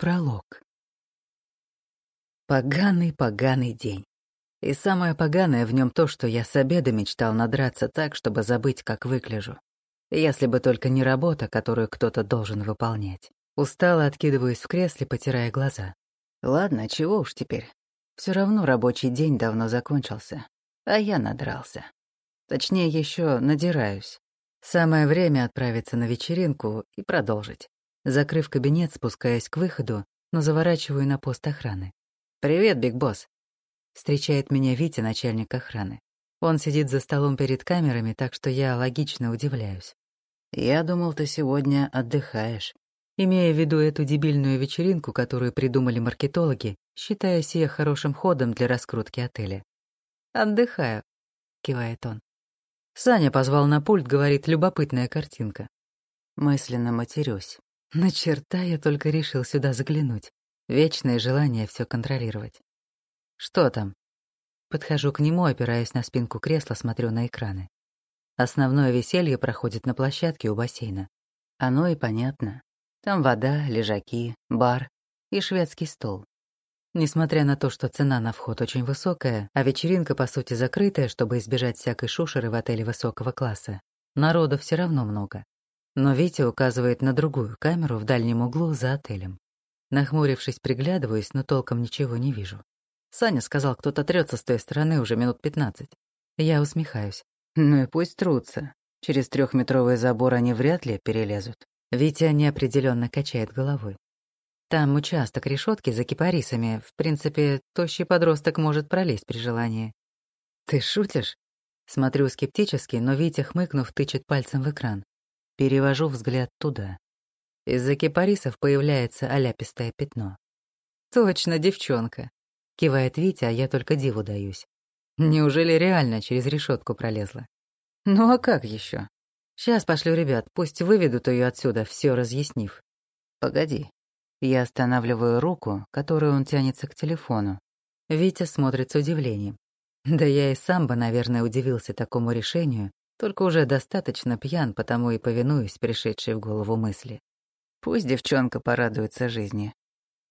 Пролог. Поганый, поганый день. И самое поганое в нем то, что я с обеда мечтал надраться так, чтобы забыть, как выгляжу. Если бы только не работа, которую кто-то должен выполнять. Устало откидываюсь в кресле, потирая глаза. Ладно, чего уж теперь. Все равно рабочий день давно закончился. А я надрался. Точнее, еще надираюсь. Самое время отправиться на вечеринку и продолжить. Закрыв кабинет, спускаясь к выходу, но заворачиваю на пост охраны. «Привет, Биг Босс!» Встречает меня Витя, начальник охраны. Он сидит за столом перед камерами, так что я логично удивляюсь. «Я думал, ты сегодня отдыхаешь». Имея в виду эту дебильную вечеринку, которую придумали маркетологи, считая сие хорошим ходом для раскрутки отеля. «Отдыхаю», — кивает он. Саня позвал на пульт, говорит, любопытная картинка. Мысленно матерюсь. На черта я только решил сюда заглянуть. Вечное желание все контролировать. Что там? Подхожу к нему, опираясь на спинку кресла, смотрю на экраны. Основное веселье проходит на площадке у бассейна. Оно и понятно. Там вода, лежаки, бар и шведский стол. Несмотря на то, что цена на вход очень высокая, а вечеринка, по сути, закрытая, чтобы избежать всякой шушеры в отеле высокого класса, народа все равно много. Но Витя указывает на другую камеру в дальнем углу за отелем. Нахмурившись, приглядываюсь, но толком ничего не вижу. Саня сказал, кто-то трется с той стороны уже минут пятнадцать. Я усмехаюсь. Ну и пусть трутся. Через трехметровый забор они вряд ли перелезут. Витя неопределенно качает головой. Там участок решетки за кипарисами. В принципе, тощий подросток может пролезть при желании. Ты шутишь? Смотрю скептически, но Витя, хмыкнув, тычет пальцем в экран. Перевожу взгляд туда. Из-за кипарисов появляется оляпистое пятно. «Точно, девчонка», — кивает Витя, а я только диву даюсь. Неужели реально через решетку пролезла? Ну а как еще? Сейчас пошлю ребят, пусть выведут ее отсюда, все разъяснив. Погоди. Я останавливаю руку, которую он тянется к телефону. Витя смотрит с удивлением. Да я и сам бы, наверное, удивился такому решению, только уже достаточно пьян, потому и повинуюсь пришедшей в голову мысли. Пусть девчонка порадуется жизни.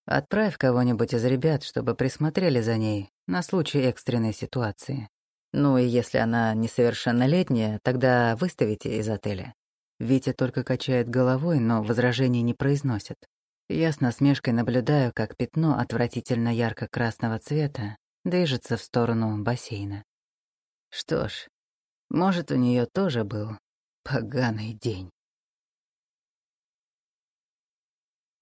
Отправь кого-нибудь из ребят, чтобы присмотрели за ней на случай экстренной ситуации. Ну и если она несовершеннолетняя, тогда выставите из отеля. Витя только качает головой, но возражений не произносит. Я с насмешкой наблюдаю, как пятно отвратительно ярко-красного цвета движется в сторону бассейна. Что ж, может, у нее тоже был поганый день.